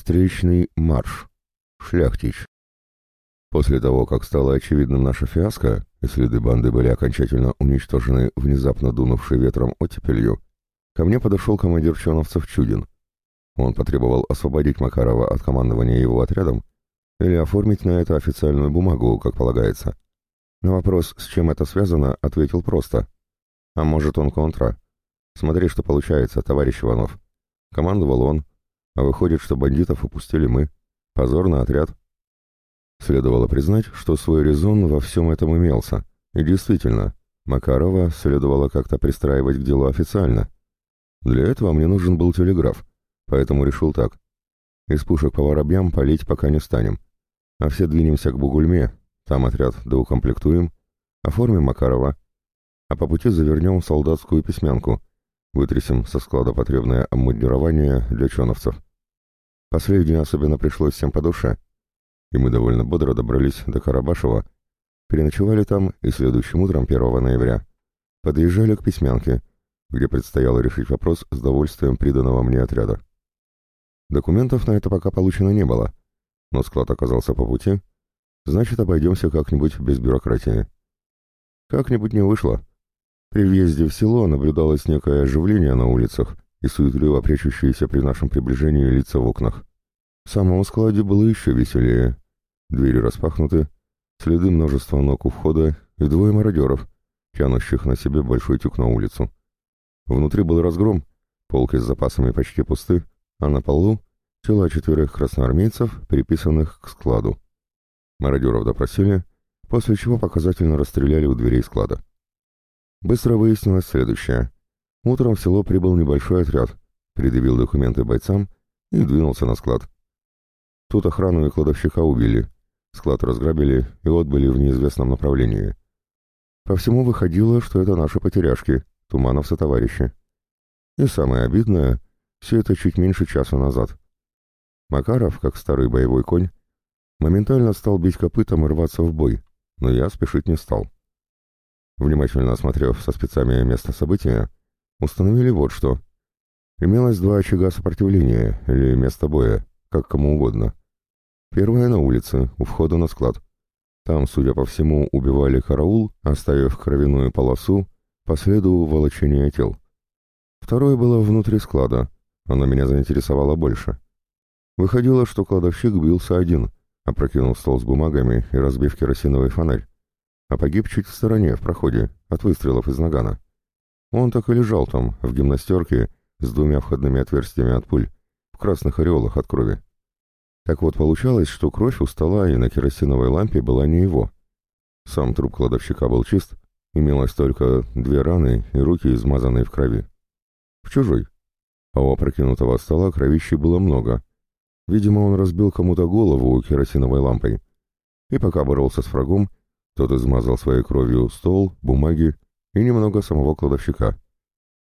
Встречный марш. Шляхтич. После того, как стало очевидным наша фиаско, и следы банды были окончательно уничтожены внезапно дунувшей ветром оттепелью, ко мне подошел командир чоновцев Чудин. Он потребовал освободить Макарова от командования его отрядом или оформить на это официальную бумагу, как полагается. На вопрос, с чем это связано, ответил просто. А может он контра? Смотри, что получается, товарищ Иванов. Командовал он, а выходит, что бандитов упустили мы. Позор на отряд. Следовало признать, что свой резон во всем этом имелся. И действительно, Макарова следовало как-то пристраивать к делу официально. Для этого мне нужен был телеграф, поэтому решил так. Из пушек по воробьям палить пока не станем. А все двинемся к Бугульме, там отряд доукомплектуем, оформим Макарова, а по пути завернем солдатскую письмянку, вытрясем со склада потребное обмундирование для чоновцев. Последнее особенно пришлось всем по душе, и мы довольно бодро добрались до Карабашева, переночевали там и следующим утром 1 ноября подъезжали к Письмянке, где предстояло решить вопрос с довольствием приданного мне отряда. Документов на это пока получено не было, но склад оказался по пути, значит, обойдемся как-нибудь без бюрократии. Как-нибудь не вышло. При въезде в село наблюдалось некое оживление на улицах и суетливо прячущиеся при нашем приближении лица в окнах. В самом складе было еще веселее. Двери распахнуты, следы множества ног у входа и двое мародеров, тянущих на себе большой тюк на улицу. Внутри был разгром, полки с запасами почти пусты, а на полу тела четверых красноармейцев, приписанных к складу. Мародеров допросили, после чего показательно расстреляли у дверей склада. Быстро выяснилось следующее. Утром в село прибыл небольшой отряд, предъявил документы бойцам и двинулся на склад. Тут охрану и кладовщика убили, склад разграбили и отбыли в неизвестном направлении. По всему выходило, что это наши потеряшки, тумановцы товарищи. И самое обидное, все это чуть меньше часа назад. Макаров, как старый боевой конь, моментально стал бить копытом и рваться в бой, но я спешить не стал. Внимательно осмотрев со спецами место события, установили вот что. Имелось два очага сопротивления, или место боя, как кому угодно. Первое на улице, у входа на склад. Там, судя по всему, убивали караул, оставив кровяную полосу по следу волочения тел. Второе было внутри склада, оно меня заинтересовало больше. Выходило, что кладовщик бился один, опрокинул стол с бумагами и разбив керосиновый фонарь, а погиб чуть в стороне, в проходе, от выстрелов из нагана. Он так и лежал там, в гимнастерке, с двумя входными отверстиями от пуль, в красных ореолах от крови. Так вот, получалось, что кровь у стола и на керосиновой лампе была не его. Сам труп кладовщика был чист, имелось только две раны и руки, измазанные в крови. В чужой. А у опрокинутого стола кровищи было много. Видимо, он разбил кому-то голову керосиновой лампой. И пока боролся с врагом, тот измазал своей кровью стол, бумаги и немного самого кладовщика.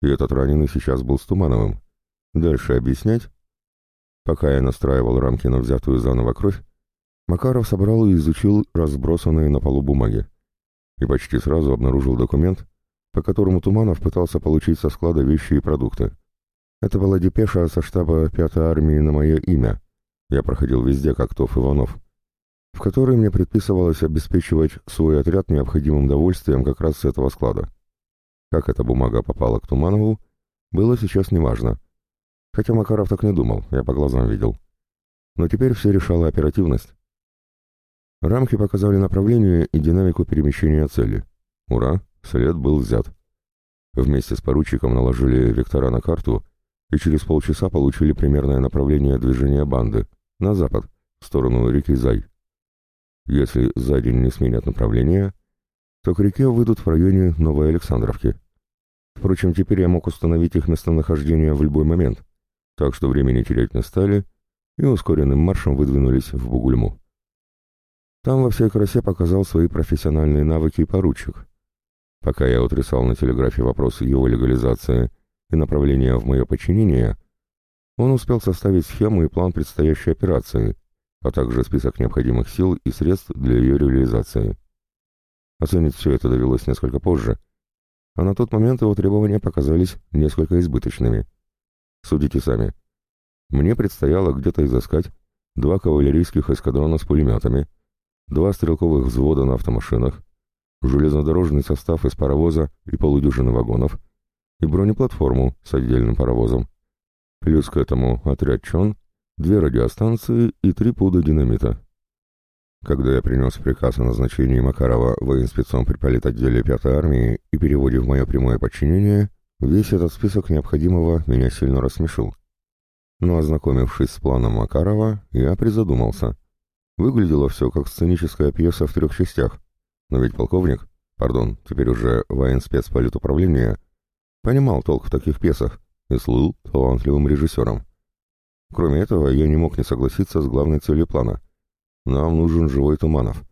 И этот раненый сейчас был с Тумановым. Дальше объяснять? Пока я настраивал рамки на взятую заново кровь, Макаров собрал и изучил разбросанные на полу бумаги. И почти сразу обнаружил документ, по которому Туманов пытался получить со склада вещи и продукты. Это была депеша со штаба 5-й армии на мое имя. Я проходил везде, как Тов Иванов в которой мне предписывалось обеспечивать свой отряд необходимым довольствием как раз с этого склада. Как эта бумага попала к Туманову, было сейчас неважно. Хотя Макаров так не думал, я по глазам видел. Но теперь все решала оперативность. Рамки показали направление и динамику перемещения цели. Ура, след был взят. Вместе с поручиком наложили вектора на карту и через полчаса получили примерное направление движения банды на запад, в сторону реки Зай. Если за день не сменят направление, то к реке выйдут в районе Новой Александровки. Впрочем, теперь я мог установить их местонахождение в любой момент, так что времени терять не стали и ускоренным маршем выдвинулись в Бугульму. Там во всей красе показал свои профессиональные навыки поручик. Пока я утрясал на телеграфе вопросы его легализации и направления в мое подчинение, он успел составить схему и план предстоящей операции, а также список необходимых сил и средств для ее реализации. Оценить все это довелось несколько позже, а на тот момент его требования показались несколько избыточными. Судите сами. мне предстояло где-то изыскать два кавалерийских эскадрона с пулеметами, два стрелковых взвода на автомашинах, железнодорожный состав из паровоза и полудюжины вагонов и бронеплатформу с отдельным паровозом. Плюс к этому отряд ЧОН, две радиостанции и три пуда динамита. Когда я принес приказ о назначении Макарова военспецом при политотделе 5-й армии и переводе в мое прямое подчинение, весь этот список необходимого меня сильно рассмешил. Но ознакомившись с планом Макарова, я призадумался. Выглядело все как сценическая пьеса в трех частях, но ведь полковник, пардон, теперь уже военспец политуправления, понимал толк в таких пьесах и слыл талантливым режиссером. Кроме этого, я не мог не согласиться с главной целью плана. Нам нужен живой Туманов.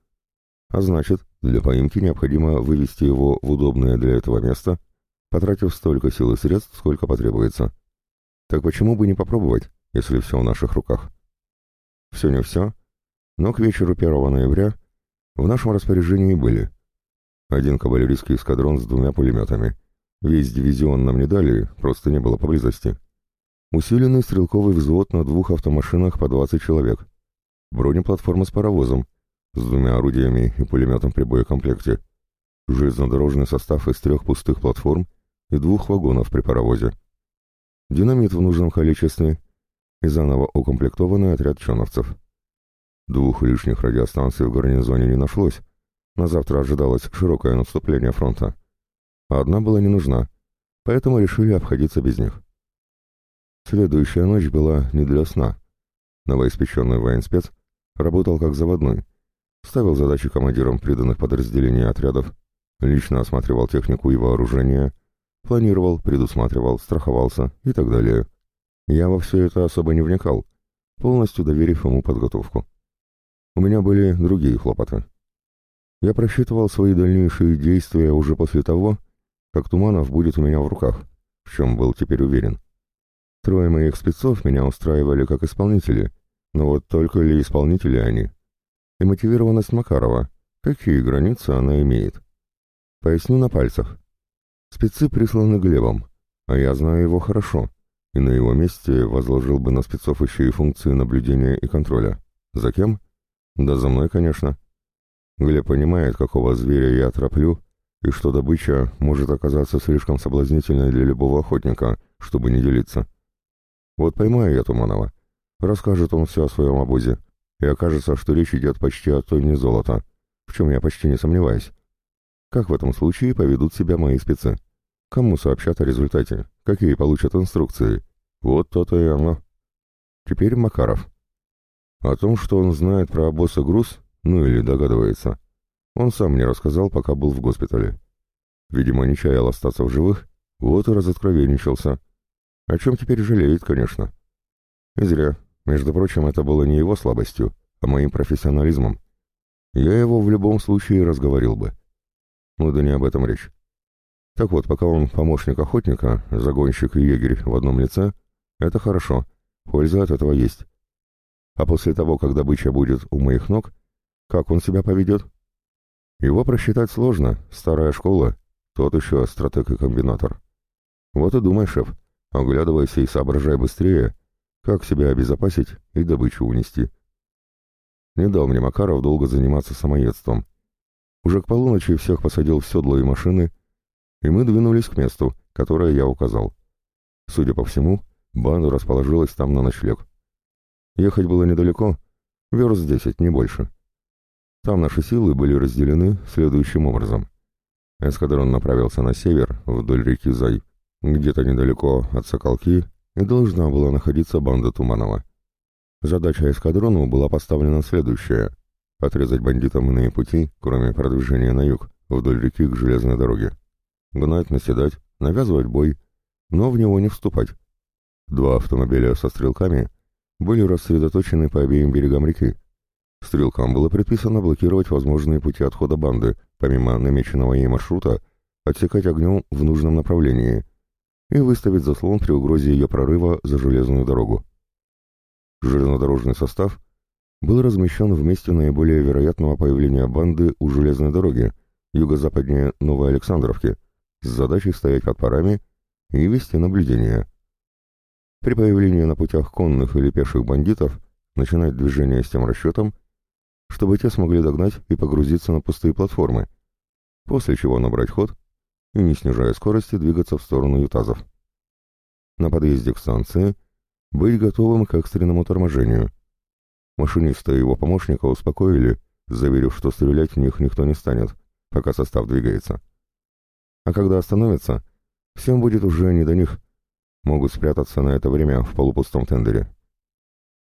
А значит, для поимки необходимо вывести его в удобное для этого место, потратив столько сил и средств, сколько потребуется. Так почему бы не попробовать, если все в наших руках? Все не все, но к вечеру 1 ноября в нашем распоряжении были один кавалерийский эскадрон с двумя пулеметами. Весь дивизион нам не дали, просто не было поблизости. Усиленный стрелковый взвод на двух автомашинах по 20 человек. Бронеплатформа с паровозом, с двумя орудиями и пулеметом при боекомплекте. Железнодорожный состав из трех пустых платформ и двух вагонов при паровозе. Динамит в нужном количестве и заново укомплектованный отряд чоновцев. Двух лишних радиостанций в гарнизоне не нашлось. На завтра ожидалось широкое наступление фронта. А одна была не нужна, поэтому решили обходиться без них. Следующая ночь была не для сна. Новоиспеченный военспец работал как заводной, ставил задачи командирам приданных подразделений отрядов, лично осматривал технику и вооружение, планировал, предусматривал, страховался и так далее. Я во все это особо не вникал, полностью доверив ему подготовку. У меня были другие хлопоты. Я просчитывал свои дальнейшие действия уже после того, как Туманов будет у меня в руках, в чем был теперь уверен. Трое моих спецов меня устраивали как исполнители, но вот только ли исполнители они? И мотивированность Макарова, какие границы она имеет? Поясню на пальцах. Спецы присланы Глебом, а я знаю его хорошо, и на его месте возложил бы на спецов еще и функции наблюдения и контроля. За кем? Да за мной, конечно. Глеб понимает, какого зверя я тороплю, и что добыча может оказаться слишком соблазнительной для любого охотника, чтобы не делиться. Вот поймаю я Туманова. Расскажет он все о своем обозе, и окажется, что речь идет почти о тонне золота, в чем я почти не сомневаюсь. Как в этом случае поведут себя мои спецы? Кому сообщат о результате? Какие получат инструкции? Вот то-то и оно. Теперь Макаров. О том, что он знает про обоз и груз, ну или догадывается, он сам мне рассказал, пока был в госпитале. Видимо, не чаял остаться в живых, вот и разоткровенничался. О чем теперь жалеет, конечно. И зря. Между прочим, это было не его слабостью, а моим профессионализмом. Я его в любом случае разговорил бы. Ну да не об этом речь. Так вот, пока он помощник охотника, загонщик и егерь в одном лице, это хорошо, польза от этого есть. А после того, как добыча будет у моих ног, как он себя поведет? Его просчитать сложно, старая школа, тот еще стратег и комбинатор. Вот и думай, шеф, оглядывайся и соображай быстрее, как себя обезопасить и добычу унести. Не дал мне Макаров долго заниматься самоедством. Уже к полуночи всех посадил в седло и машины, и мы двинулись к месту, которое я указал. Судя по всему, банда расположилась там на ночлег. Ехать было недалеко, верст десять, не больше. Там наши силы были разделены следующим образом. Эскадрон направился на север, вдоль реки Зай, где-то недалеко от Соколки, и должна была находиться банда Туманова. Задача эскадрону была поставлена следующая — отрезать бандитам иные пути, кроме продвижения на юг, вдоль реки к железной дороге. Гнать, наседать, навязывать бой, но в него не вступать. Два автомобиля со стрелками были рассредоточены по обеим берегам реки. Стрелкам было предписано блокировать возможные пути отхода банды, помимо намеченного ей маршрута, отсекать огнем в нужном направлении и выставить заслон при угрозе ее прорыва за железную дорогу. Железнодорожный состав был размещен в месте наиболее вероятного появления банды у железной дороги, юго-западнее Новой Александровки, с задачей стоять под парами и вести наблюдение. при появлении на путях конных или пеших бандитов начинать движение с тем расчетом, чтобы те смогли догнать и погрузиться на пустые платформы, после чего набрать ход и, не снижая скорости, двигаться в сторону ютазов. На подъезде к станции быть готовым к экстренному торможению. Машиниста и его помощника успокоили, заверив, что стрелять в них никто не станет, пока состав двигается. А когда остановится, всем будет уже не до них. Могут спрятаться на это время в полупустом тендере.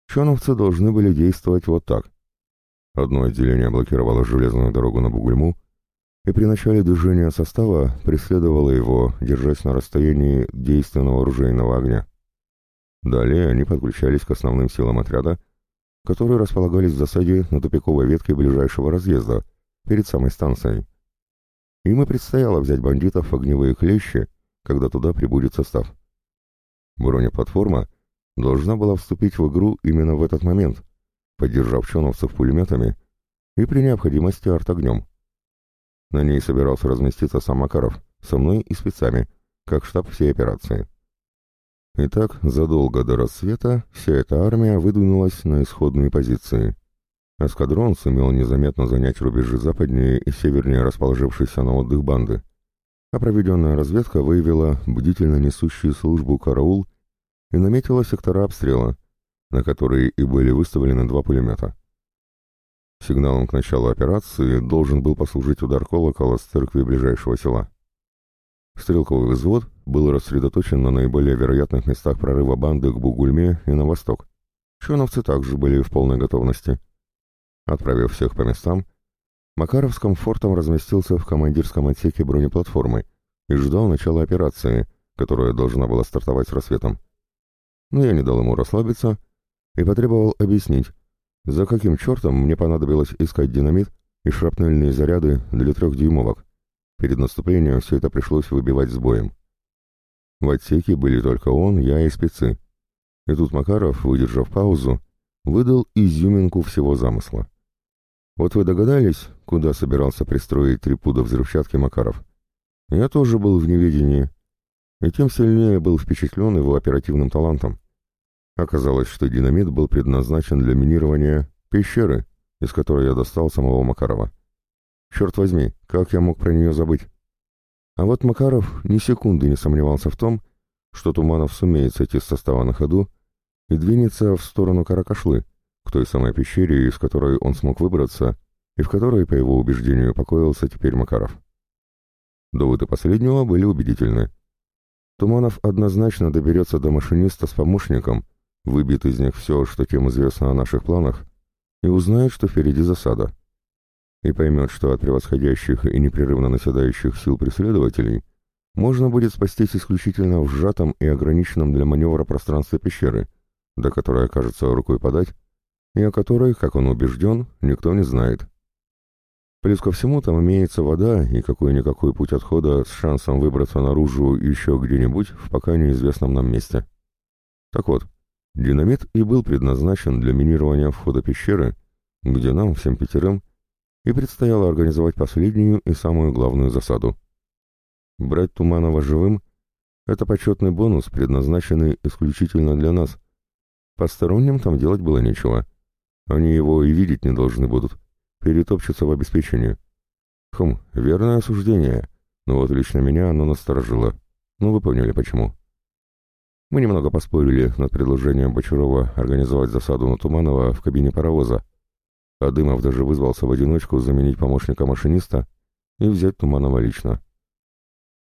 Чоновцы должны были действовать вот так. Одно отделение блокировало железную дорогу на Бугульму, и при начале движения состава преследовало его, держась на расстоянии действенного оружейного огня. Далее они подключались к основным силам отряда, которые располагались в засаде на тупиковой ветке ближайшего разъезда, перед самой станцией. Им и предстояло взять бандитов в огневые клещи, когда туда прибудет состав. Бронеплатформа должна была вступить в игру именно в этот момент, поддержав чоновцев пулеметами и при необходимости артогнем. На ней собирался разместиться сам Макаров, со мной и спецами, как штаб всей операции. Итак, задолго до рассвета вся эта армия выдвинулась на исходные позиции. Эскадрон сумел незаметно занять рубежи западнее и севернее расположившейся на отдых банды, а проведенная разведка выявила бдительно несущую службу караул и наметила сектора обстрела, на которые и были выставлены два пулемета. Сигналом к началу операции должен был послужить удар колокола с церкви ближайшего села. Стрелковый взвод был рассредоточен на наиболее вероятных местах прорыва банды к Бугульме и на восток. Чоновцы также были в полной готовности. Отправив всех по местам, Макаров с комфортом разместился в командирском отсеке бронеплатформы и ждал начала операции, которая должна была стартовать с рассветом. Но я не дал ему расслабиться и потребовал объяснить, за каким чертом мне понадобилось искать динамит и шрапнельные заряды для трехдюймовок. Перед наступлением все это пришлось выбивать с боем. В отсеке были только он, я и спецы. И тут Макаров, выдержав паузу, выдал изюминку всего замысла. Вот вы догадались, куда собирался пристроить три пуда взрывчатки Макаров? Я тоже был в неведении, и тем сильнее был впечатлен его оперативным талантом. Оказалось, что динамит был предназначен для минирования пещеры, из которой я достал самого Макарова. Черт возьми, как я мог про нее забыть? А вот Макаров ни секунды не сомневался в том, что Туманов сумеет сойти с состава на ходу и двинется в сторону Каракашлы, к той самой пещере, из которой он смог выбраться, и в которой, по его убеждению, покоился теперь Макаров. Доводы последнего были убедительны. Туманов однозначно доберется до машиниста с помощником выбьет из них все, что тем известно о наших планах, и узнает, что впереди засада. И поймет, что от превосходящих и непрерывно наседающих сил преследователей можно будет спастись исключительно в сжатом и ограниченном для маневра пространстве пещеры, до которой окажется рукой подать, и о которой, как он убежден, никто не знает. Плюс ко всему там имеется вода и какой-никакой путь отхода с шансом выбраться наружу еще где-нибудь в пока неизвестном нам месте. Так вот, Динамит и был предназначен для минирования входа пещеры, где нам, всем пятерым, и предстояло организовать последнюю и самую главную засаду. Брать Туманова живым — это почетный бонус, предназначенный исключительно для нас. Посторонним там делать было нечего. Они его и видеть не должны будут, перетопчутся в обеспечении. Хм, верное осуждение, но вот лично меня оно насторожило. Ну, вы поняли почему. Мы немного поспорили над предложением Бочарова организовать засаду на Туманова в кабине паровоза, а Дымов даже вызвался в одиночку заменить помощника машиниста и взять Туманова лично.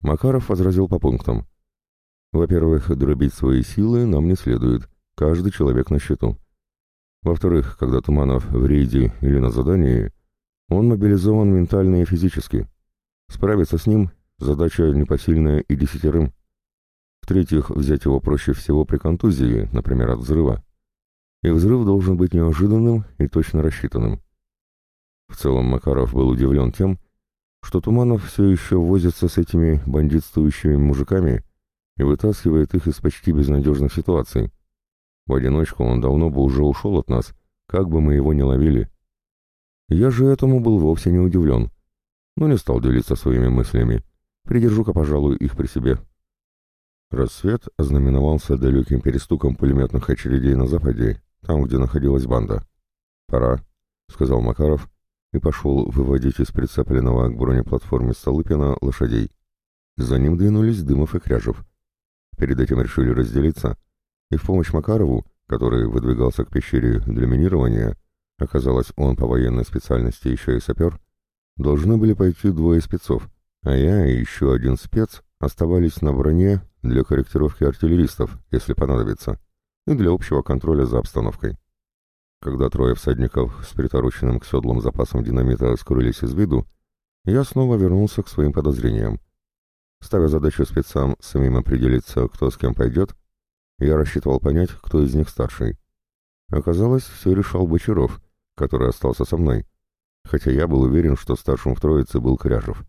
Макаров возразил по пунктам. Во-первых, дробить свои силы нам не следует, каждый человек на счету. Во-вторых, когда Туманов в рейде или на задании, он мобилизован ментально и физически. Справиться с ним – задача непосильная и десятерым. В-третьих, взять его проще всего при контузии, например, от взрыва. И взрыв должен быть неожиданным и точно рассчитанным. В целом Макаров был удивлен тем, что Туманов все еще возится с этими бандитствующими мужиками и вытаскивает их из почти безнадежных ситуаций. В одиночку он давно бы уже ушел от нас, как бы мы его ни ловили. Я же этому был вовсе не удивлен, но не стал делиться своими мыслями. Придержу-ка, пожалуй, их при себе. Рассвет ознаменовался далеким перестуком пулеметных очередей на западе, там, где находилась банда. «Пора», — сказал Макаров и пошел выводить из прицепленного к бронеплатформе Столыпина лошадей. За ним двинулись Дымов и Кряжев. Перед этим решили разделиться, и в помощь Макарову, который выдвигался к пещере для минирования, оказалось, он по военной специальности еще и сапер, должны были пойти двое спецов, а я и еще один спец оставались на броне для корректировки артиллеристов, если понадобится, и для общего контроля за обстановкой. Когда трое всадников с притороченным к седлам запасом динамита скрылись из виду, я снова вернулся к своим подозрениям. Ставя задачу спецам самим определиться, кто с кем пойдет, я рассчитывал понять, кто из них старший. Оказалось, все решал Бочаров, который остался со мной, хотя я был уверен, что старшим в троице был Кряжев.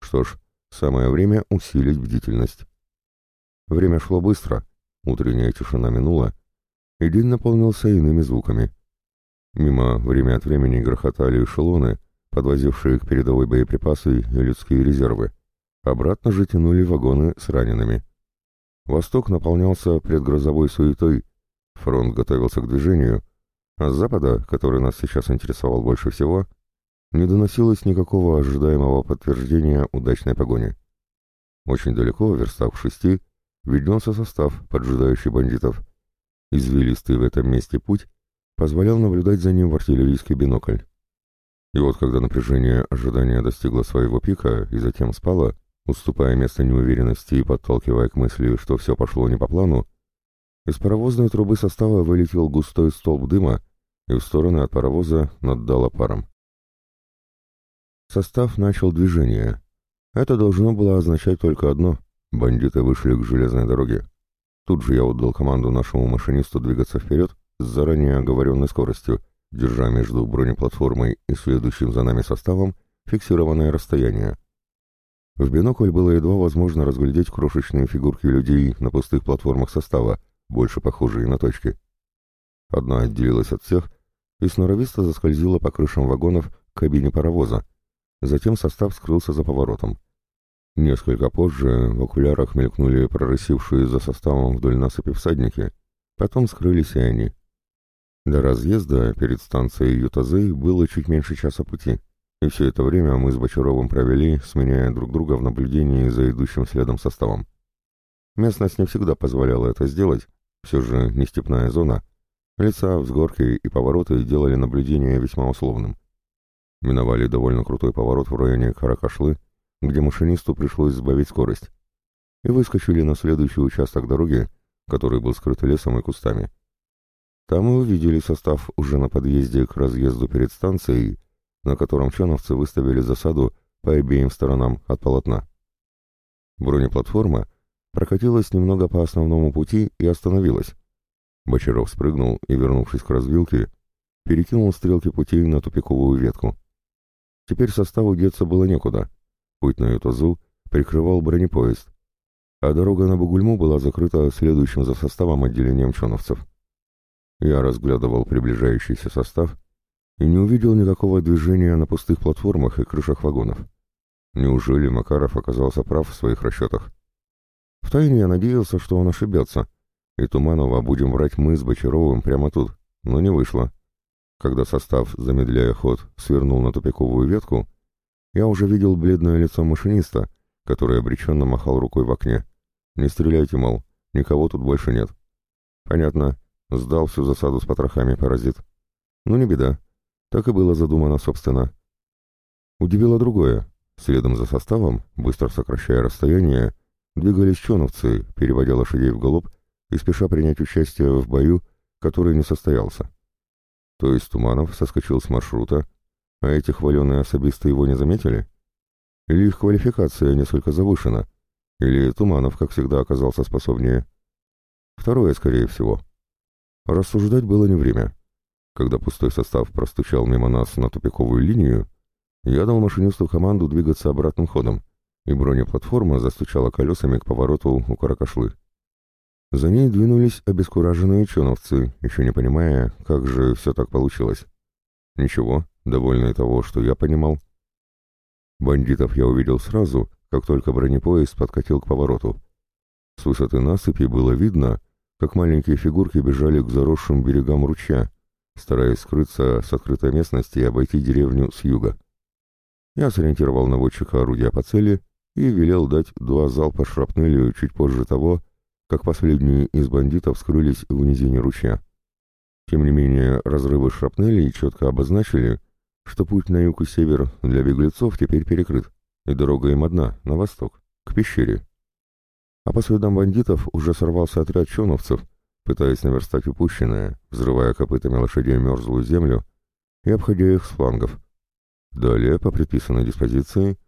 Что ж, самое время усилить бдительность. Время шло быстро, утренняя тишина минула, и день наполнился иными звуками. Мимо время от времени грохотали эшелоны, подвозившие к передовой боеприпасы и людские резервы. Обратно же тянули вагоны с ранеными. Восток наполнялся предгрозовой суетой, фронт готовился к движению, а с запада, который нас сейчас интересовал больше всего, не доносилось никакого ожидаемого подтверждения удачной погони. Очень далеко, в верстах в шести, виднелся состав, поджидающий бандитов. Извилистый в этом месте путь позволял наблюдать за ним в артиллерийский бинокль. И вот когда напряжение ожидания достигло своего пика и затем спало, уступая место неуверенности и подталкивая к мысли, что все пошло не по плану, из паровозной трубы состава вылетел густой столб дыма, и в стороны от паровоза наддало паром. Состав начал движение. Это должно было означать только одно — бандиты вышли к железной дороге. Тут же я отдал команду нашему машинисту двигаться вперед с заранее оговоренной скоростью, держа между бронеплатформой и следующим за нами составом фиксированное расстояние. В бинокль было едва возможно разглядеть крошечные фигурки людей на пустых платформах состава, больше похожие на точки. Одна отделилась от всех и сноровисто заскользила по крышам вагонов к кабине паровоза, Затем состав скрылся за поворотом. Несколько позже в окулярах мелькнули прорысившие за составом вдоль насыпи всадники, потом скрылись и они. До разъезда перед станцией Ютазы было чуть меньше часа пути, и все это время мы с Бочаровым провели, сменяя друг друга в наблюдении за идущим следом составом. Местность не всегда позволяла это сделать, все же не степная зона, лица, взгорки и повороты делали наблюдение весьма условным. Миновали довольно крутой поворот в районе Каракашлы, где машинисту пришлось сбавить скорость, и выскочили на следующий участок дороги, который был скрыт лесом и кустами. Там мы увидели состав уже на подъезде к разъезду перед станцией, на котором чоновцы выставили засаду по обеим сторонам от полотна. Бронеплатформа прокатилась немного по основному пути и остановилась. Бочаров спрыгнул и, вернувшись к развилке, перекинул стрелки пути на тупиковую ветку. Теперь составу деться было некуда. Путь на Ютазу прикрывал бронепоезд, а дорога на Бугульму была закрыта следующим за составом отделением чоновцев. Я разглядывал приближающийся состав и не увидел никакого движения на пустых платформах и крышах вагонов. Неужели Макаров оказался прав в своих расчетах? Втайне я надеялся, что он ошибется, и Туманова будем брать мы с Бочаровым прямо тут, но не вышло. Когда состав, замедляя ход, свернул на тупиковую ветку, я уже видел бледное лицо машиниста, который обреченно махал рукой в окне. «Не стреляйте, мол, никого тут больше нет». «Понятно. Сдал всю засаду с потрохами, паразит». «Ну, не беда. Так и было задумано, собственно». Удивило другое. Следом за составом, быстро сокращая расстояние, двигались чоновцы, переводя лошадей в голубь и спеша принять участие в бою, который не состоялся. То есть Туманов соскочил с маршрута, а эти хваленые особисты его не заметили? Или их квалификация несколько завышена? Или Туманов, как всегда, оказался способнее? Второе, скорее всего. Рассуждать было не время. Когда пустой состав простучал мимо нас на тупиковую линию, я дал машинисту команду двигаться обратным ходом, и бронеплатформа застучала колесами к повороту у Каракашлы. За ней двинулись обескураженные чоновцы, еще не понимая, как же все так получилось. Ничего, довольные того, что я понимал. Бандитов я увидел сразу, как только бронепоезд подкатил к повороту. С высоты насыпи было видно, как маленькие фигурки бежали к заросшим берегам ручья, стараясь скрыться с открытой местности и обойти деревню с юга. Я сориентировал наводчика орудия по цели и велел дать два залпа шрапнелью чуть позже того, как последние из бандитов скрылись в низине ручья. Тем не менее, разрывы шрапнелей четко обозначили, что путь на юг и север для беглецов теперь перекрыт, и дорога им одна, на восток, к пещере. А по следам бандитов уже сорвался отряд чоновцев, пытаясь наверстать упущенное, взрывая копытами лошадей мерзлую землю и обходя их с флангов. Далее, по предписанной диспозиции,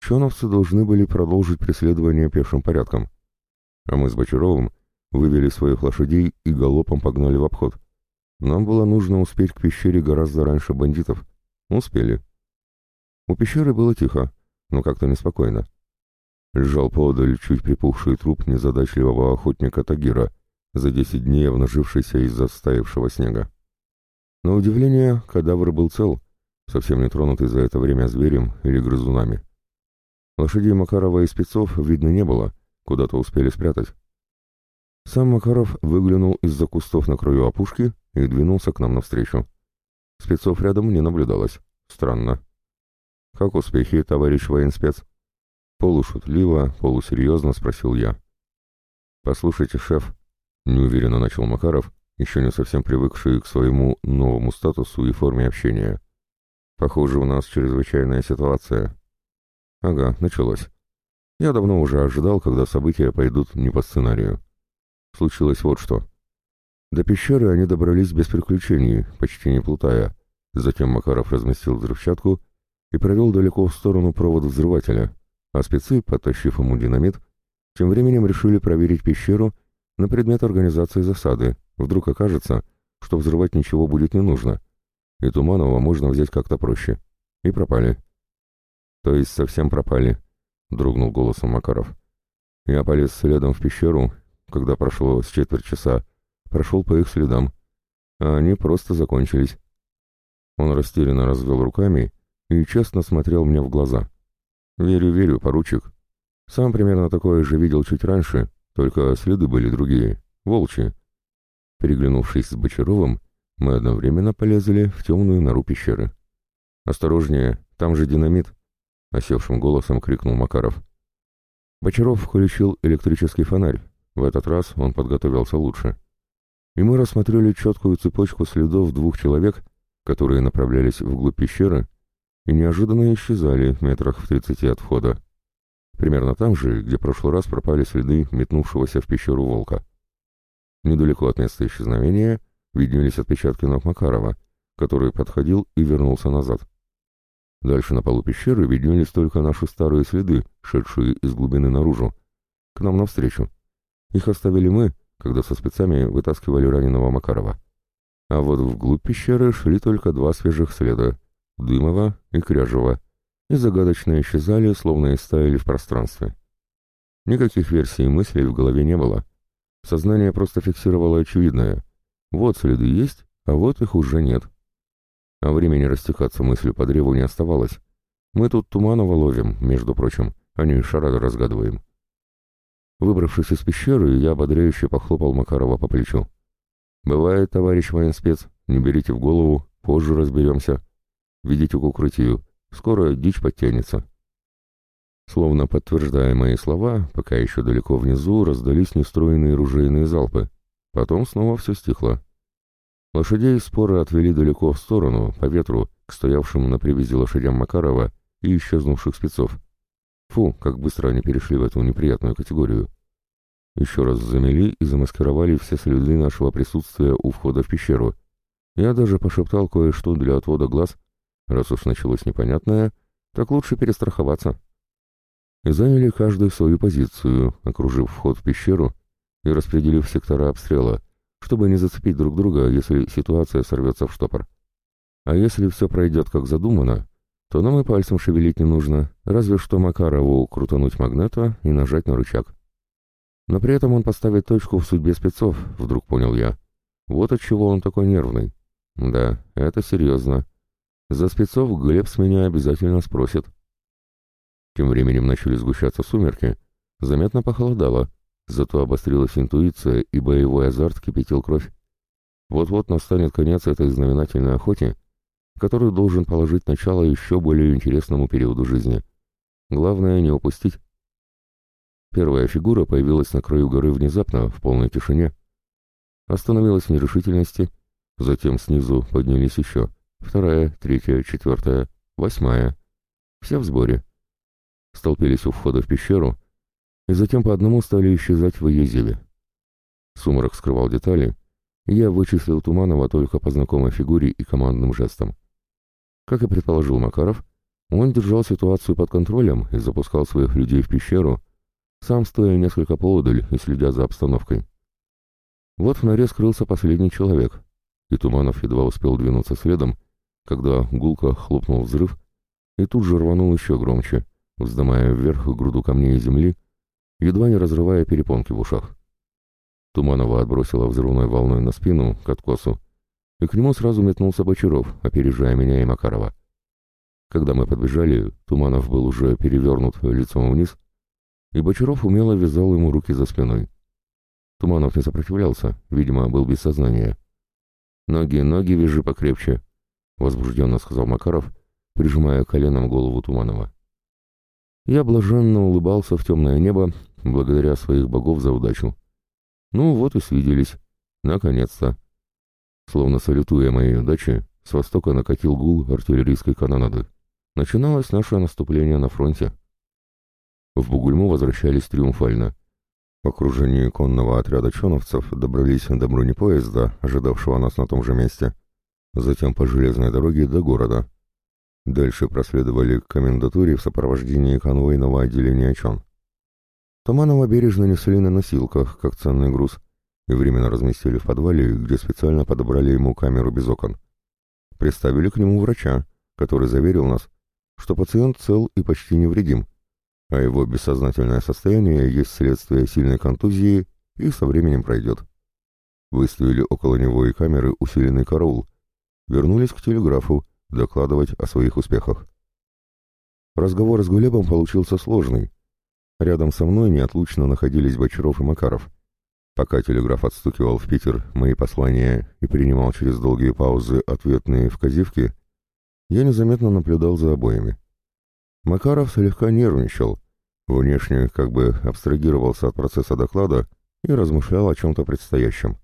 чоновцы должны были продолжить преследование пешим порядком, а мы с Бочаровым вывели своих лошадей и галопом погнали в обход. Нам было нужно успеть к пещере гораздо раньше бандитов. Успели. У пещеры было тихо, но как-то неспокойно лежал поодаль чуть припухший труп незадачливого охотника Тагира, за десять дней обнажившийся из-за стаившего снега. На удивление, кадавр был цел, совсем не тронутый за это время зверем или грызунами. Лошадей Макарова и спецов видно не было, куда-то успели спрятать. Сам Макаров выглянул из-за кустов на краю опушки и двинулся к нам навстречу. Спецов рядом не наблюдалось. Странно. «Как успехи, товарищ военспец?» Полушутливо, полусерьезно спросил я. «Послушайте, шеф», — неуверенно начал Макаров, еще не совсем привыкший к своему новому статусу и форме общения. «Похоже, у нас чрезвычайная ситуация». «Ага, началось. Я давно уже ожидал, когда события пойдут не по сценарию. Случилось вот что. До пещеры они добрались без приключений, почти не плутая. Затем Макаров разместил взрывчатку и провел далеко в сторону провод взрывателя а спецы, подтащив ему динамит, тем временем решили проверить пещеру на предмет организации засады. Вдруг окажется, что взрывать ничего будет не нужно, и Туманова можно взять как-то проще. И пропали. То есть совсем пропали, дрогнул голосом Макаров. Я полез следом в пещеру, когда прошло с четверть часа, прошел по их следам, а они просто закончились. Он растерянно развел руками и честно смотрел мне в глаза. «Верю, верю, поручик. Сам примерно такое же видел чуть раньше, только следы были другие, волчьи». Переглянувшись с Бочаровым, мы одновременно полезли в темную нору пещеры. «Осторожнее, там же динамит!» — осевшим голосом крикнул Макаров. Бочаров включил электрический фонарь. В этот раз он подготовился лучше. И мы рассмотрели четкую цепочку следов двух человек, которые направлялись вглубь пещеры и неожиданно исчезали метрах в тридцати от входа. Примерно там же, где в прошлый раз пропали следы метнувшегося в пещеру волка. Недалеко от места исчезновения виднелись отпечатки ног Макарова, который подходил и вернулся назад. Дальше на полу пещеры виднелись только наши старые следы, шедшие из глубины наружу, к нам навстречу. Их оставили мы, когда со спецами вытаскивали раненого Макарова. А вот вглубь пещеры шли только два свежих следа, Дымова и Кряжева, и загадочно исчезали, словно истаяли в пространстве. Никаких версий и мыслей в голове не было. Сознание просто фиксировало очевидное. Вот следы есть, а вот их уже нет. А времени растекаться мыслью по древу не оставалось. Мы тут Туманова ловим, между прочим, а не шарады разгадываем. Выбравшись из пещеры, я ободряюще похлопал Макарова по плечу. «Бывает, товарищ военспец, не берите в голову, позже разберемся. Ведите к укрытию. Скоро дичь подтянется. Словно подтверждая мои слова, пока еще далеко внизу раздались нестроенные ружейные залпы. Потом снова все стихло. Лошадей споры отвели далеко в сторону, по ветру, к стоявшим на привязи лошадям Макарова и исчезнувших спецов. Фу, как быстро они перешли в эту неприятную категорию. Еще раз замели и замаскировали все следы нашего присутствия у входа в пещеру. Я даже пошептал кое-что для отвода глаз Раз уж началось непонятное, так лучше перестраховаться. И заняли каждый свою позицию, окружив вход в пещеру и распределив сектора обстрела, чтобы не зацепить друг друга, если ситуация сорвется в штопор. А если все пройдет как задумано, то нам и пальцем шевелить не нужно, разве что Макарову крутануть магнета и нажать на рычаг. Но при этом он поставит точку в судьбе спецов, вдруг понял я. Вот от чего он такой нервный. Да, это серьезно. За спецов Глеб с меня обязательно спросит. Тем временем начали сгущаться сумерки, заметно похолодало, Зато обострилась интуиция, и боевой азарт кипятил кровь. Вот-вот настанет конец этой знаменательной охоте, который должен положить начало еще более интересному периоду жизни. Главное не упустить. Первая фигура появилась на краю горы внезапно, в полной тишине. Остановилась в нерешительности, затем снизу поднялись еще. Вторая, третья, четвертая, восьмая. Все в сборе. Столпились у входа в пещеру, и затем по одному стали исчезать в ее зеве. Сумрак скрывал детали, я вычислил Туманова только по знакомой фигуре и командным жестам. Как и предположил Макаров, он держал ситуацию под контролем и запускал своих людей в пещеру, сам стоя несколько поодаль и следя за обстановкой. Вот в норе скрылся последний человек, и Туманов едва успел двинуться следом, когда гулко хлопнул взрыв, и тут же рванул еще громче, вздымая вверх груду камней и земли, едва не разрывая перепонки в ушах. Туманова отбросила взрывной волной на спину, к откосу, и к нему сразу метнулся Бочаров, опережая меня и Макарова. Когда мы подбежали, Туманов был уже перевернут лицом вниз, и Бочаров умело вязал ему руки за спиной. Туманов не сопротивлялся, видимо, был без сознания. «Ноги, ноги вяжи покрепче», — возбужденно сказал Макаров, прижимая коленом голову Туманова. Я блаженно улыбался в темное небо, благодаря своих богов за удачу. Ну вот и свиделись. Наконец-то. Словно салютуя моей удаче, с востока накатил гул артиллерийской канонады. Начиналось наше наступление на фронте. В Бугульму возвращались триумфально. В окружении конного отряда чоновцев добрались до бронепоезда, ожидавшего нас на том же месте. Затем по железной дороге до города. Дальше проследовали к комендатуре в сопровождении конвойного отделения Чон. Туманова бережно несли на носилках, как ценный груз, временно разместили в подвале, где специально подобрали ему камеру без окон. Приставили к нему врача, который заверил нас, что пациент цел и почти невредим, а его бессознательное состояние есть следствие сильной контузии и со временем пройдет. Выставили около него и камеры усиленный караул, вернулись к телеграфу, докладывать о своих успехах. Разговор с Гулебом получился сложный. Рядом со мной неотлучно находились Бочаров и Макаров. Пока телеграф отстукивал в Питер мои послания и принимал через долгие паузы ответные вказивки, я незаметно наблюдал за обоими. Макаров слегка нервничал, внешне как бы абстрагировался от процесса доклада и размышлял о чем-то предстоящем.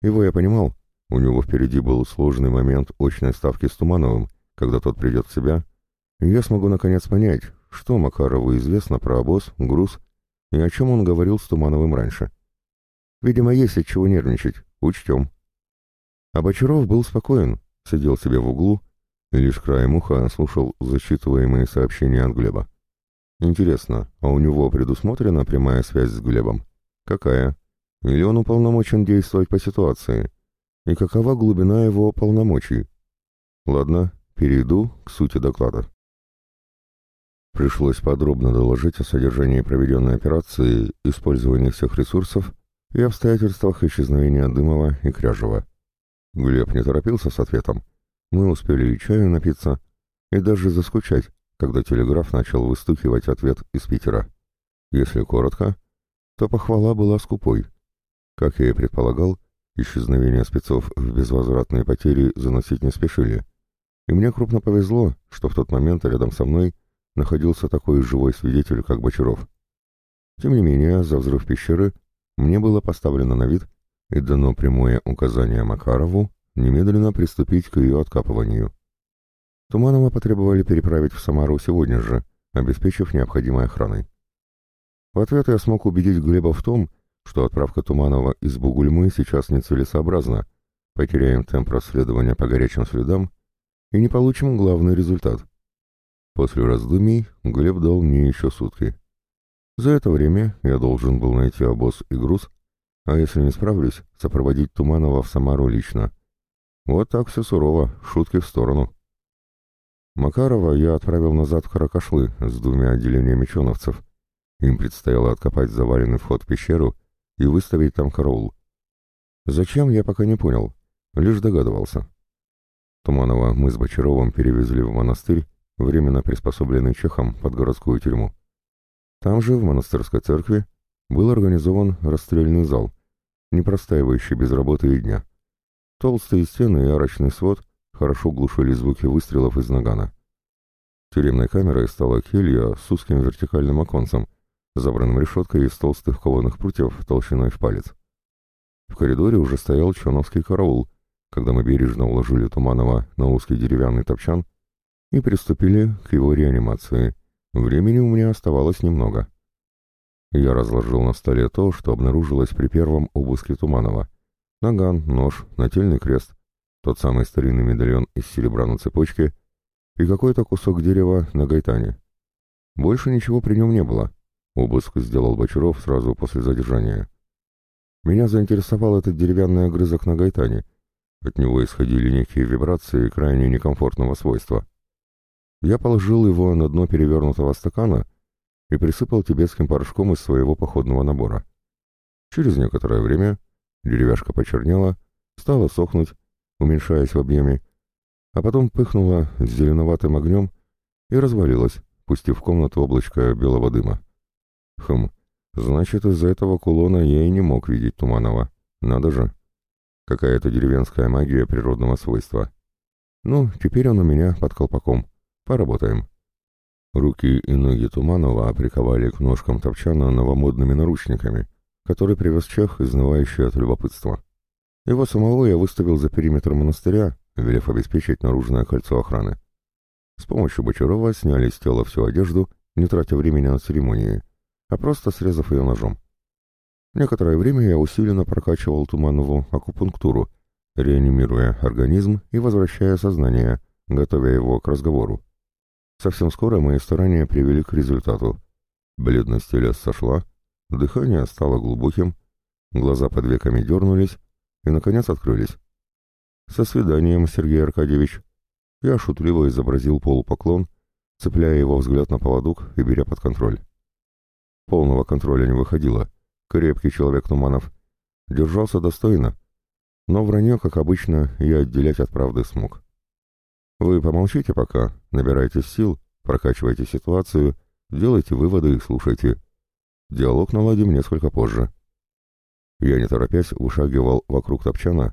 Его я понимал, у него впереди был сложный момент очной ставки с Тумановым, когда тот придет в себя, и я смогу наконец понять, что Макарову известно про обоз, груз и о чем он говорил с Тумановым раньше. Видимо, есть от чего нервничать, учтем. А Бочаров был спокоен, сидел себе в углу и лишь краем уха слушал зачитываемые сообщения от Глеба. Интересно, а у него предусмотрена прямая связь с Глебом? Какая? Или он уполномочен действовать по ситуации? и какова глубина его полномочий. Ладно, перейду к сути доклада. Пришлось подробно доложить о содержании проведенной операции, использовании всех ресурсов и обстоятельствах исчезновения Дымова и Кряжева. Глеб не торопился с ответом. Мы успели и чаю напиться, и даже заскучать, когда телеграф начал выстукивать ответ из Питера. Если коротко, то похвала была скупой. Как я и предполагал, Исчезновение спецов в безвозвратные потери заносить не спешили. И мне крупно повезло, что в тот момент рядом со мной находился такой живой свидетель, как Бочаров. Тем не менее, за взрыв пещеры мне было поставлено на вид и дано прямое указание Макарову немедленно приступить к ее откапыванию. Туманова потребовали переправить в Самару сегодня же, обеспечив необходимой охраной. В ответ я смог убедить Глеба в том, что отправка Туманова из Бугульмы сейчас нецелесообразна, потеряем темп расследования по горячим следам и не получим главный результат. После раздумий Глеб дал мне еще сутки. За это время я должен был найти обоз и груз, а если не справлюсь, сопроводить Туманова в Самару лично. Вот так все сурово, шутки в сторону. Макарова я отправил назад в Каракашлы с двумя отделениями чоновцев. Им предстояло откопать заваленный вход в пещеру и выставить там караул. Зачем, я пока не понял, лишь догадывался. Туманова мы с Бочаровым перевезли в монастырь, временно приспособленный чехом под городскую тюрьму. Там же, в монастырской церкви, был организован расстрельный зал, не простаивающий без работы и дня. Толстые стены и арочный свод хорошо глушили звуки выстрелов из нагана. Тюремной камерой стала келья с узким вертикальным оконцем, забранным решеткой из толстых кованых прутьев толщиной в палец. В коридоре уже стоял чоновский караул, когда мы бережно уложили Туманова на узкий деревянный топчан и приступили к его реанимации. Времени у меня оставалось немного. Я разложил на столе то, что обнаружилось при первом обыске Туманова. Наган, нож, нательный крест, тот самый старинный медальон из серебра на цепочке и какой-то кусок дерева на гайтане. Больше ничего при нем не было. Обыск сделал Бочаров сразу после задержания. Меня заинтересовал этот деревянный огрызок на гайтане. От него исходили некие вибрации крайне некомфортного свойства. Я положил его на дно перевернутого стакана и присыпал тибетским порошком из своего походного набора. Через некоторое время деревяшка почернела, стала сохнуть, уменьшаясь в объеме, а потом пыхнула с зеленоватым огнем и развалилась, пустив в комнату облачко белого дыма. Хм, значит, из-за этого кулона я и не мог видеть Туманова. Надо же. Какая-то деревенская магия природного свойства. Ну, теперь он у меня под колпаком. Поработаем. Руки и ноги Туманова приковали к ножкам топчана новомодными наручниками, который привез чех, изнывающий от любопытства. Его самого я выставил за периметр монастыря, велев обеспечить наружное кольцо охраны. С помощью Бочарова сняли с тела всю одежду, не тратя времени на церемонии, а просто срезав ее ножом. Некоторое время я усиленно прокачивал Туманову акупунктуру, реанимируя организм и возвращая сознание, готовя его к разговору. Совсем скоро мои старания привели к результату. Бледность телес сошла, дыхание стало глубоким, глаза под веками дернулись и, наконец, открылись. «Со свиданием, Сергей Аркадьевич!» Я шутливо изобразил полупоклон, цепляя его взгляд на поводок и беря под контроль. Полного контроля не выходило. Крепкий человек Нуманов. Держался достойно, но вранье, как обычно, я отделять от правды смог. Вы помолчите пока, набирайте сил, прокачивайте ситуацию, делайте выводы и слушайте. Диалог наладим несколько позже. Я, не торопясь, вышагивал вокруг топчана,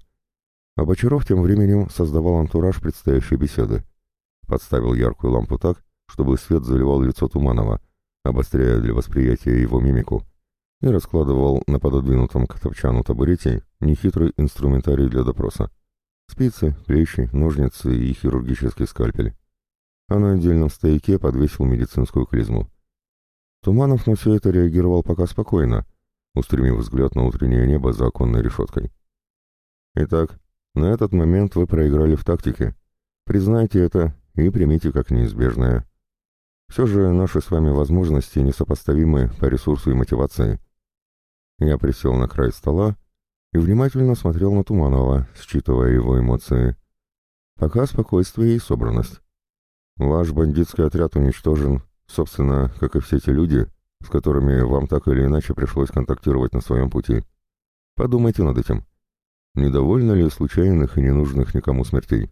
а Бочаров тем временем создавал антураж предстоящей беседы. Подставил яркую лампу так, чтобы свет заливал лицо Туманова, обостряя для восприятия его мимику, и раскладывал на пододвинутом к топчану табурете нехитрый инструментарий для допроса. Спицы, клещи, ножницы и хирургический скальпель. А на отдельном стояке подвесил медицинскую клизму. Туманов на все это реагировал пока спокойно, устремив взгляд на утреннее небо за оконной решеткой. «Итак, на этот момент вы проиграли в тактике. Признайте это и примите как неизбежное. Все же наши с вами возможности несопоставимы по ресурсу и мотивации». Я присел на край стола и внимательно смотрел на Туманова, считывая его эмоции. Пока спокойствие и собранность. Ваш бандитский отряд уничтожен, собственно, как и все те люди, с которыми вам так или иначе пришлось контактировать на своем пути. Подумайте над этим. Недовольно ли случайных и ненужных никому смертей?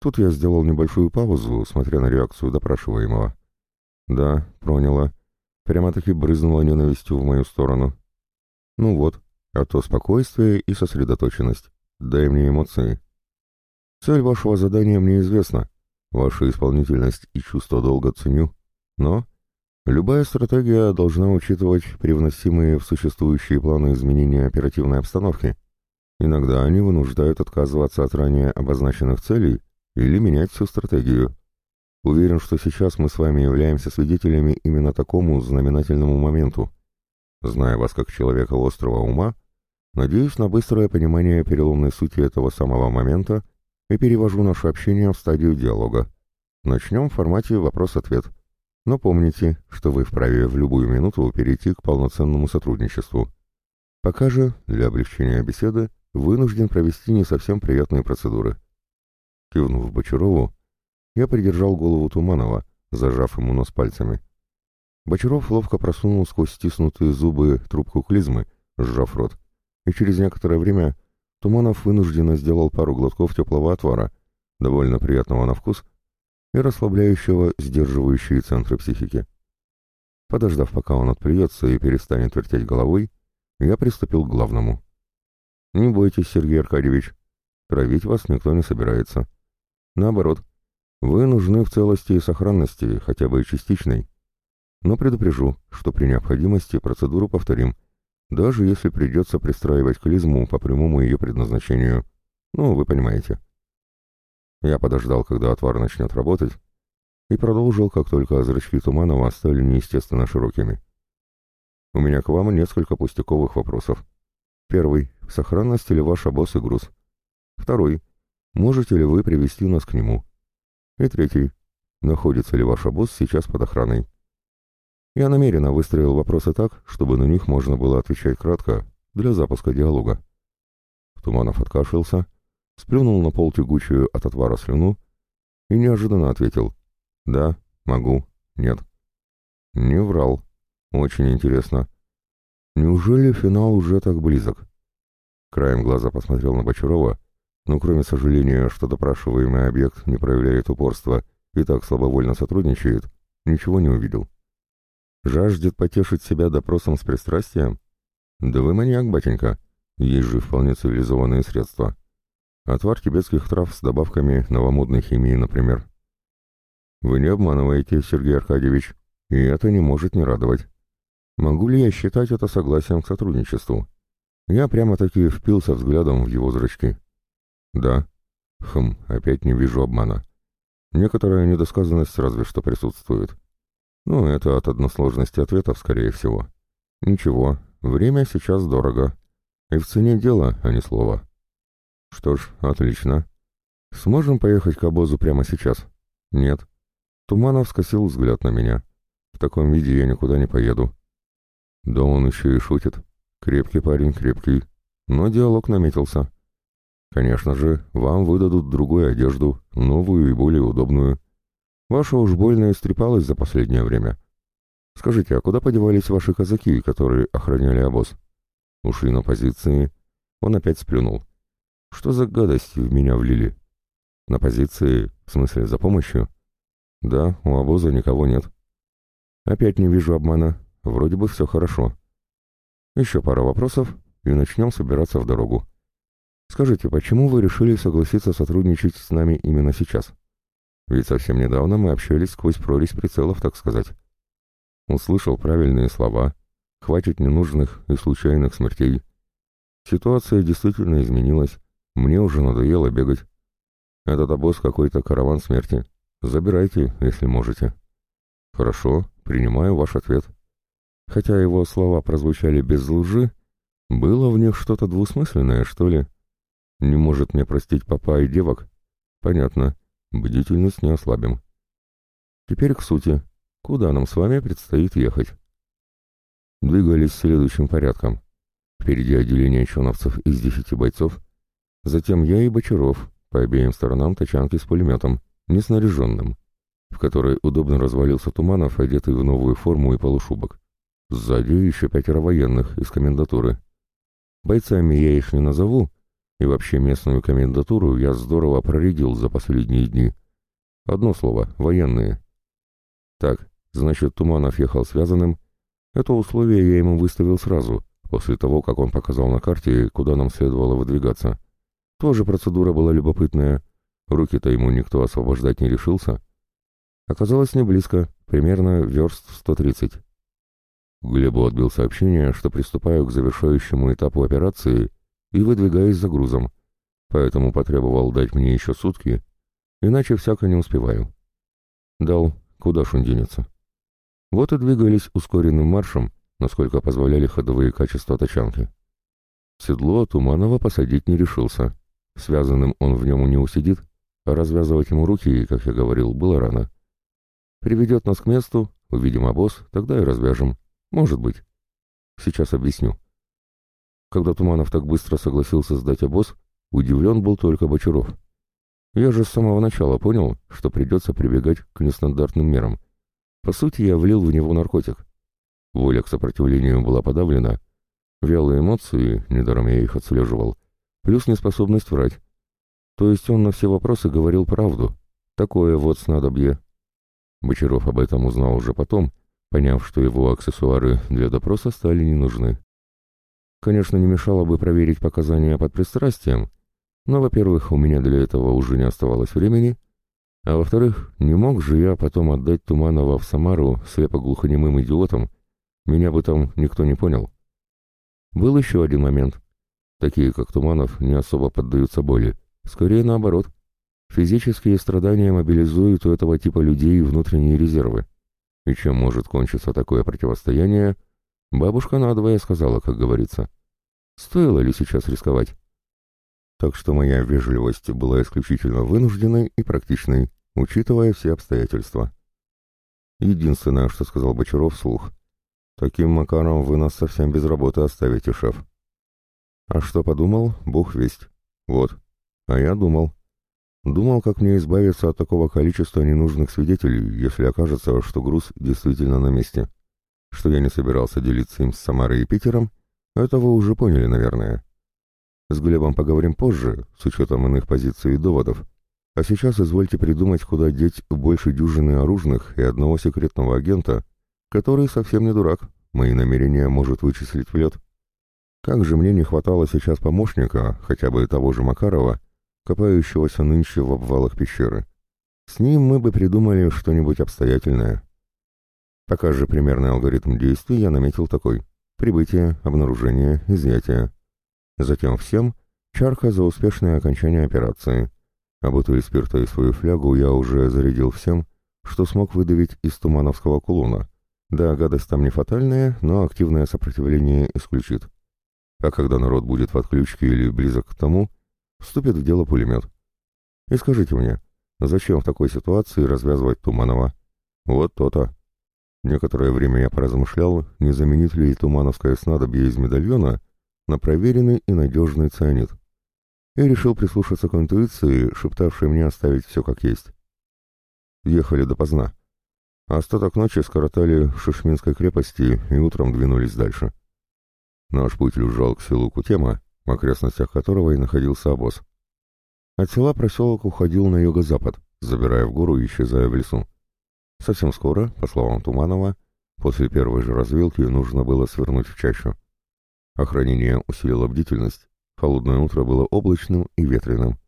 Тут я сделал небольшую паузу, смотря на реакцию допрашиваемого. Да, проняло. Прямо-таки брызнула ненавистью в мою сторону. Ну вот, а то спокойствие и сосредоточенность. Дай мне эмоции. Цель вашего задания мне известна. Ваша исполнительность и чувство долга ценю. Но любая стратегия должна учитывать привносимые в существующие планы изменения оперативной обстановки. Иногда они вынуждают отказываться от ранее обозначенных целей или менять всю стратегию. Уверен, что сейчас мы с вами являемся свидетелями именно такому знаменательному моменту. Зная вас как человека острого ума, Надеюсь на быстрое понимание переломной сути этого самого момента и перевожу наше общение в стадию диалога. Начнем в формате вопрос-ответ. Но помните, что вы вправе в любую минуту перейти к полноценному сотрудничеству. Пока же, для облегчения беседы, вынужден провести не совсем приятные процедуры. Кивнув Бочарову, я придержал голову Туманова, зажав ему нос пальцами. Бочаров ловко просунул сквозь стиснутые зубы трубку клизмы, сжав рот и через некоторое время Туманов вынужденно сделал пару глотков теплого отвара, довольно приятного на вкус и расслабляющего сдерживающие центры психики. Подождав, пока он отплюется и перестанет вертеть головой, я приступил к главному. «Не бойтесь, Сергей Аркадьевич, травить вас никто не собирается. Наоборот, вы нужны в целости и сохранности, хотя бы и частичной. Но предупрежу, что при необходимости процедуру повторим, даже если придется пристраивать клизму по прямому ее предназначению. Ну, вы понимаете». Я подождал, когда отвар начнет работать, и продолжил, как только зрачки Туманова стали неестественно широкими. У меня к вам несколько пустяковых вопросов. Первый. Сохранность ли ваш обоз и груз? Второй. Можете ли вы привести нас к нему? И третий. Находится ли ваш обоз сейчас под охраной? Я намеренно выстроил вопросы так, чтобы на них можно было отвечать кратко, для запуска диалога. Туманов откашлялся, сплюнул на пол тягучую от отвара слюну и неожиданно ответил «Да, могу, нет». Не врал. Очень интересно. Неужели финал уже так близок? Краем глаза посмотрел на Бочарова, но кроме сожаления, что допрашиваемый объект не проявляет упорства и так слабовольно сотрудничает, ничего не увидел. Жаждет потешить себя допросом с пристрастием? Да вы маньяк, батенька. Есть же вполне цивилизованные средства. Отвар тибетских трав с добавками новомодной химии, например. Вы не обманываете, Сергей Аркадьевич, и это не может не радовать. Могу ли я считать это согласием к сотрудничеству? Я прямо-таки впился взглядом в его зрачки. Да. Хм, опять не вижу обмана. Некоторая недосказанность разве что присутствует. Ну, это от односложности ответов, скорее всего. Ничего, время сейчас дорого. И в цене дело, а не слова. Что ж, отлично. Сможем поехать к обозу прямо сейчас? Нет. Туманов скосил взгляд на меня. В таком виде я никуда не поеду. Да он еще и шутит. Крепкий парень, крепкий. Но диалог наметился. Конечно же, вам выдадут другую одежду, новую и более удобную. Ваша уж больно истрепалась за последнее время. Скажите, а куда подевались ваши казаки, которые охраняли обоз? Ушли на позиции. Он опять сплюнул. Что за гадости в меня влили? На позиции, в смысле, за помощью? Да, у обоза никого нет. Опять не вижу обмана. Вроде бы все хорошо. Еще пара вопросов, и начнем собираться в дорогу. Скажите, почему вы решили согласиться сотрудничать с нами именно сейчас? Ведь совсем недавно мы общались сквозь прорезь прицелов, так сказать. Услышал правильные слова. Хватит ненужных и случайных смертей. Ситуация действительно изменилась. Мне уже надоело бегать. Этот обоз какой-то караван смерти. Забирайте, если можете. Хорошо, принимаю ваш ответ. Хотя его слова прозвучали без лжи, было в них что-то двусмысленное, что ли. Не может мне простить папа и девок? Понятно. Бдительность не ослабим. Теперь к сути. Куда нам с вами предстоит ехать? Двигались следующим порядком. Впереди отделение чоновцев из десяти бойцов. Затем я и Бочаров, по обеим сторонам тачанки с пулеметом неснаряженным, в которой удобно развалился Туманов, одетый в новую форму и полушубок. Сзади еще пятеро военных из комендатуры. Бойцами я их не назову, и вообще местную комендатуру я здорово проредил за последние дни. Одно слово — военные. Так, значит, Туманов ехал связанным. Это условие я ему выставил сразу, после того, как он показал на карте, куда нам следовало выдвигаться. Тоже процедура была любопытная — Руки-то ему никто освобождать не решился. Оказалось не близко, примерно верст 130. Глебу отбил сообщение, что приступаю к завершающему этапу операции и выдвигаюсь за грузом, поэтому потребовал дать мне еще сутки, иначе всяко не успеваю. Дал, куда денется. Вот и двигались ускоренным маршем, насколько позволяли ходовые качества тачанки. Седло Туманова посадить не решился. Связанным он в нем не усидит, развязывать ему руки, как я говорил, было рано. Приведет нас к месту, увидим обоз, тогда и развяжем. Может быть. Сейчас объясню. Когда Туманов так быстро согласился сдать обоз, удивлен был только Бочаров. Я же с самого начала понял, что придется прибегать к нестандартным мерам. По сути, я влил в него наркотик. Воля к сопротивлению была подавлена. Вялые эмоции, недаром я их отслеживал, плюс неспособность врать. То есть он на все вопросы говорил правду. Такое вот снадобье. Бочаров об этом узнал уже потом, поняв, что его аксессуары для допроса стали не нужны. Конечно, не мешало бы проверить показания под пристрастием, но, во-первых, у меня для этого уже не оставалось времени, а во-вторых, не мог же я потом отдать Туманова в Самару слепо-глухонемым идиотам, меня бы там никто не понял. Был еще один момент. Такие, как Туманов, не особо поддаются боли. Скорее наоборот. Физические страдания мобилизуют у этого типа людей внутренние резервы. И чем может кончиться такое противостояние, бабушка надвое сказала, как говорится. Стоило ли сейчас рисковать? Так что моя вежливость была исключительно вынужденной и практичной, учитывая все обстоятельства. Единственное, что сказал Бочаров вслух. «Таким макаром вы нас совсем без работы оставите, шеф». А что подумал, бог весть. Вот. А я думал. Думал, как мне избавиться от такого количества ненужных свидетелей, если окажется, что груз действительно на месте. Что я не собирался делиться им с Самарой и Питером, это вы уже поняли, наверное. С Глебом поговорим позже, с учетом иных позиций и доводов. А сейчас извольте придумать, куда деть больше дюжины оружных и одного секретного агента, который совсем не дурак, мои намерения может вычислить в лед. Как же мне не хватало сейчас помощника, хотя бы того же Макарова, копающегося нынче в обвалах пещеры. С ним мы бы придумали что-нибудь обстоятельное. Пока же примерный алгоритм действий я наметил такой. Прибытие, обнаружение, изъятие. Затем всем чарка за успешное окончание операции. А бутыль спирта и свою флягу я уже зарядил всем, что смог выдавить из тумановского кулона. Да, гадость там не фатальная, но активное сопротивление исключит. А когда народ будет в отключке или близок к тому, вступит в дело пулемет. И скажите мне, зачем в такой ситуации развязывать Туманова? Вот то-то. Некоторое время я поразмышлял, не заменит ли тумановское снадобье из медальона на проверенный и надежный цианид. И решил прислушаться к интуиции, шептавшей мне оставить все как есть. Ехали допоздна. Остаток ночи скоротали в Шишминской крепости и утром двинулись дальше. Наш путь лежал к селу Кутема, в окрестностях которого и находился обоз. От села проселок уходил на юго-запад, забирая в гору и исчезая в лесу. Совсем скоро, по словам Туманова, после первой же развилки нужно было свернуть в чащу. Охранение усилило бдительность, холодное утро было облачным и ветреным.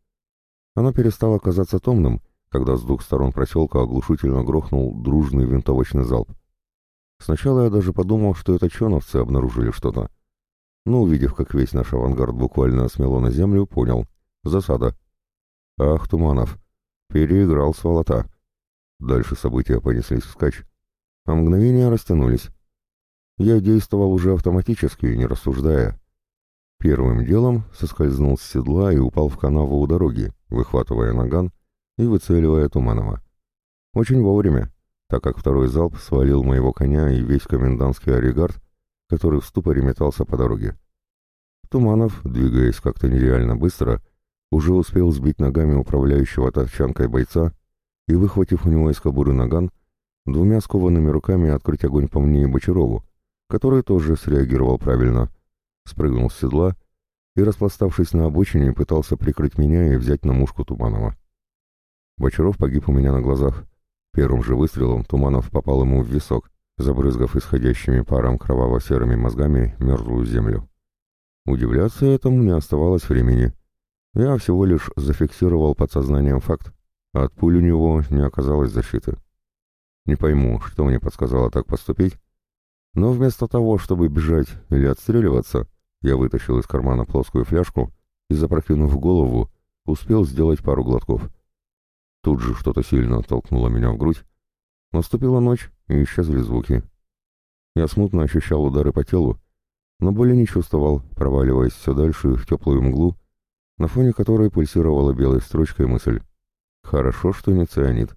Оно перестало казаться томным, когда с двух сторон проселка оглушительно грохнул дружный винтовочный залп. Сначала я даже подумал, что это чоновцы обнаружили что-то, но, увидев, как весь наш авангард буквально смело на землю, понял. Засада. Ах, Туманов. Переиграл сволота. Дальше события понеслись вскачь, а мгновения растянулись. Я действовал уже автоматически, не рассуждая. Первым делом соскользнул с седла и упал в канаву у дороги, выхватывая наган и выцеливая Туманова. Очень вовремя, так как второй залп свалил моего коня и весь комендантский оригард который в ступоре метался по дороге. Туманов, двигаясь как-то нереально быстро, уже успел сбить ногами управляющего тачанкой бойца и, выхватив у него из кобуры наган, двумя скованными руками открыть огонь по мне и Бочарову, который тоже среагировал правильно, спрыгнул с седла и, распластавшись на обочине, пытался прикрыть меня и взять на мушку Туманова. Бочаров погиб у меня на глазах. Первым же выстрелом Туманов попал ему в висок, забрызгав исходящими паром кроваво-серыми мозгами мерзлую землю. Удивляться этому не оставалось времени. Я всего лишь зафиксировал подсознанием факт, а от пуль у него не оказалось защиты. Не пойму, что мне подсказало так поступить, но вместо того, чтобы бежать или отстреливаться, я вытащил из кармана плоскую фляжку и, запрокинув голову, успел сделать пару глотков. Тут же что-то сильно толкнуло меня в грудь, Наступила ночь, и исчезли звуки. Я смутно ощущал удары по телу, но боли не чувствовал, проваливаясь все дальше в теплую мглу, на фоне которой пульсировала белой строчкой мысль «Хорошо, что не цианид».